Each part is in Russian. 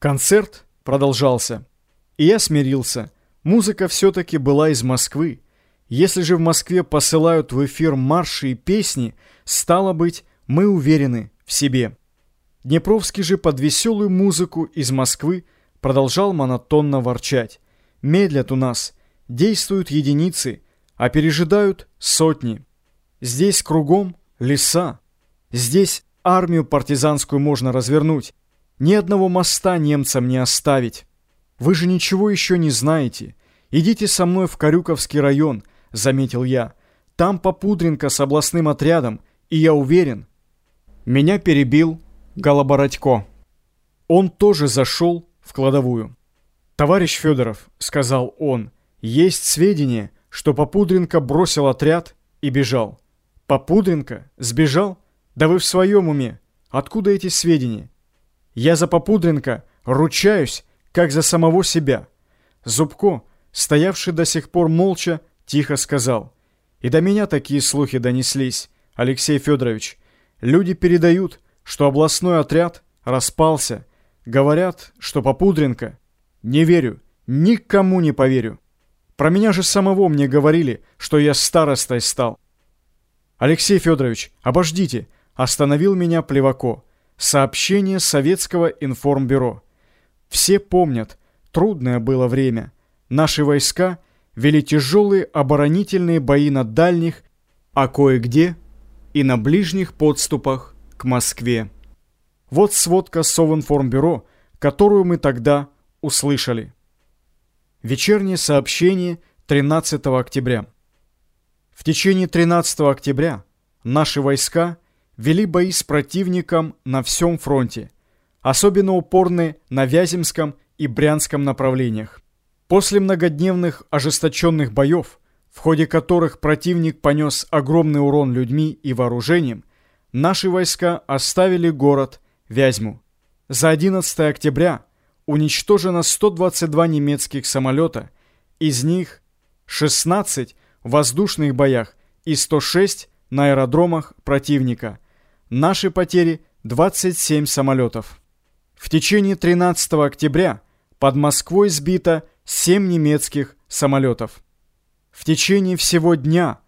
Концерт продолжался. И я смирился. Музыка все-таки была из Москвы. Если же в Москве посылают в эфир марши и песни, стало быть, мы уверены в себе. Днепровский же под веселую музыку из Москвы продолжал монотонно ворчать. Медлят у нас, действуют единицы, а пережидают сотни. Здесь кругом леса. Здесь армию партизанскую можно развернуть. Ни одного моста немцам не оставить. Вы же ничего еще не знаете. Идите со мной в Карюковский район, заметил я. Там Попудренко с областным отрядом, и я уверен. Меня перебил Голобородько. Он тоже зашел в кладовую. «Товарищ Федоров», — сказал он, — «есть сведения, что Попудренко бросил отряд и бежал». «Попудренко? Сбежал? Да вы в своем уме. Откуда эти сведения?» Я за Попудренко ручаюсь, как за самого себя. Зубко, стоявший до сих пор молча, тихо сказал. И до меня такие слухи донеслись, Алексей Федорович. Люди передают, что областной отряд распался. Говорят, что Попудренко. Не верю, никому не поверю. Про меня же самого мне говорили, что я старостой стал. Алексей Федорович, обождите, остановил меня Плевако. Сообщение Советского информбюро. Все помнят, трудное было время. Наши войска вели тяжелые оборонительные бои на дальних, а кое-где и на ближних подступах к Москве. Вот сводка Совинформбюро, которую мы тогда услышали. Вечернее сообщение 13 октября. В течение 13 октября наши войска – вели бои с противником на всем фронте, особенно упорны на Вяземском и Брянском направлениях. После многодневных ожесточенных боев, в ходе которых противник понес огромный урон людьми и вооружением, наши войска оставили город Вязьму. За 11 октября уничтожено 122 немецких самолета, из них 16 в воздушных боях и 106 на аэродромах противника – Наши потери 27 самолетов. В течение 13 октября под Москвой сбито 7 немецких самолетов. В течение всего дня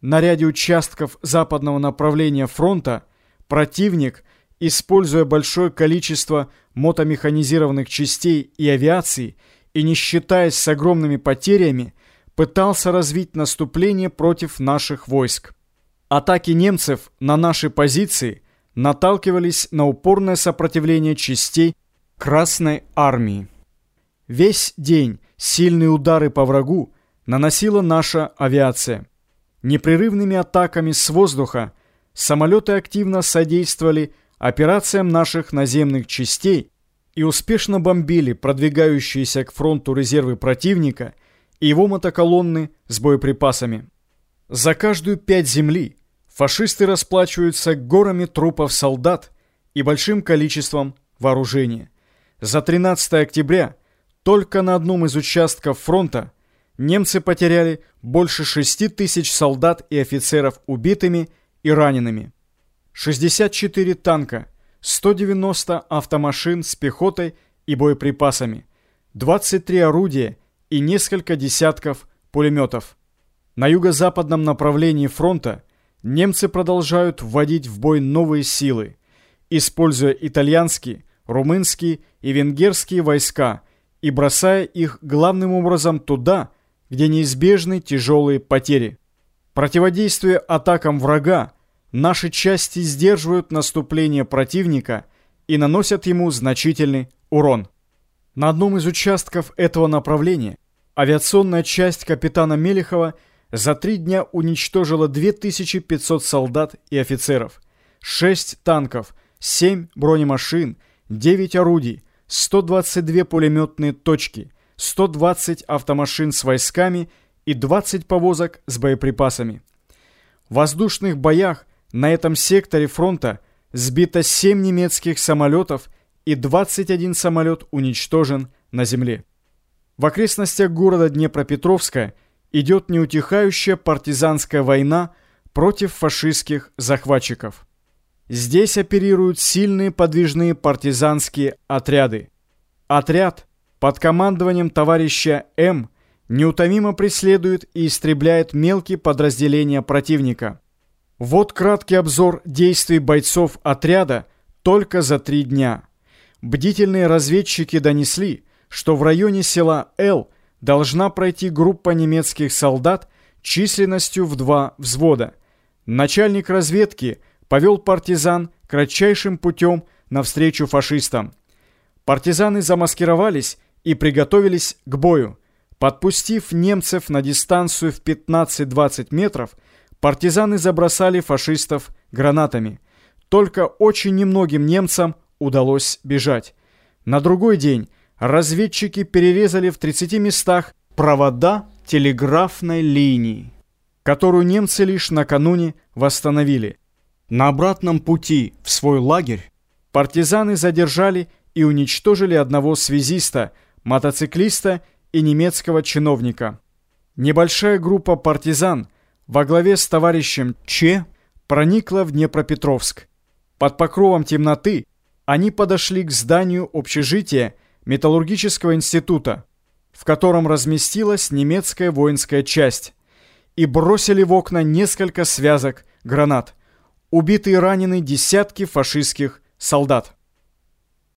на ряде участков западного направления фронта противник, используя большое количество мотомеханизированных частей и авиации и не считаясь с огромными потерями, пытался развить наступление против наших войск. Атаки немцев на наши позиции наталкивались на упорное сопротивление частей Красной Армии. Весь день сильные удары по врагу наносила наша авиация. Непрерывными атаками с воздуха самолеты активно содействовали операциям наших наземных частей и успешно бомбили продвигающиеся к фронту резервы противника и его мотоколонны с боеприпасами. За каждую пять земли фашисты расплачиваются горами трупов солдат и большим количеством вооружения. За 13 октября только на одном из участков фронта немцы потеряли больше 6 тысяч солдат и офицеров убитыми и ранеными. 64 танка, 190 автомашин с пехотой и боеприпасами, 23 орудия и несколько десятков пулеметов. На юго-западном направлении фронта немцы продолжают вводить в бой новые силы, используя итальянские, румынские и венгерские войска и бросая их главным образом туда, где неизбежны тяжелые потери. Противодействуя атакам врага, наши части сдерживают наступление противника и наносят ему значительный урон. На одном из участков этого направления авиационная часть капитана Мелехова – за три дня уничтожила 2500 солдат и офицеров, 6 танков, 7 бронемашин, 9 орудий, 122 пулеметные точки, 120 автомашин с войсками и 20 повозок с боеприпасами. В воздушных боях на этом секторе фронта сбито 7 немецких самолетов и 21 самолет уничтожен на земле. В окрестностях города Днепропетровска идет неутихающая партизанская война против фашистских захватчиков. Здесь оперируют сильные подвижные партизанские отряды. Отряд под командованием товарища М неутомимо преследует и истребляет мелкие подразделения противника. Вот краткий обзор действий бойцов отряда только за три дня. Бдительные разведчики донесли, что в районе села Л должна пройти группа немецких солдат численностью в два взвода. Начальник разведки повел партизан кратчайшим путем навстречу фашистам. Партизаны замаскировались и приготовились к бою. Подпустив немцев на дистанцию в 15-20 метров, партизаны забросали фашистов гранатами. Только очень немногим немцам удалось бежать. На другой день разведчики перерезали в 30 местах провода телеграфной линии, которую немцы лишь накануне восстановили. На обратном пути в свой лагерь партизаны задержали и уничтожили одного связиста, мотоциклиста и немецкого чиновника. Небольшая группа партизан во главе с товарищем Че проникла в Днепропетровск. Под покровом темноты они подошли к зданию общежития Металлургического института, в котором разместилась немецкая воинская часть, и бросили в окна несколько связок гранат. Убиты и ранены десятки фашистских солдат.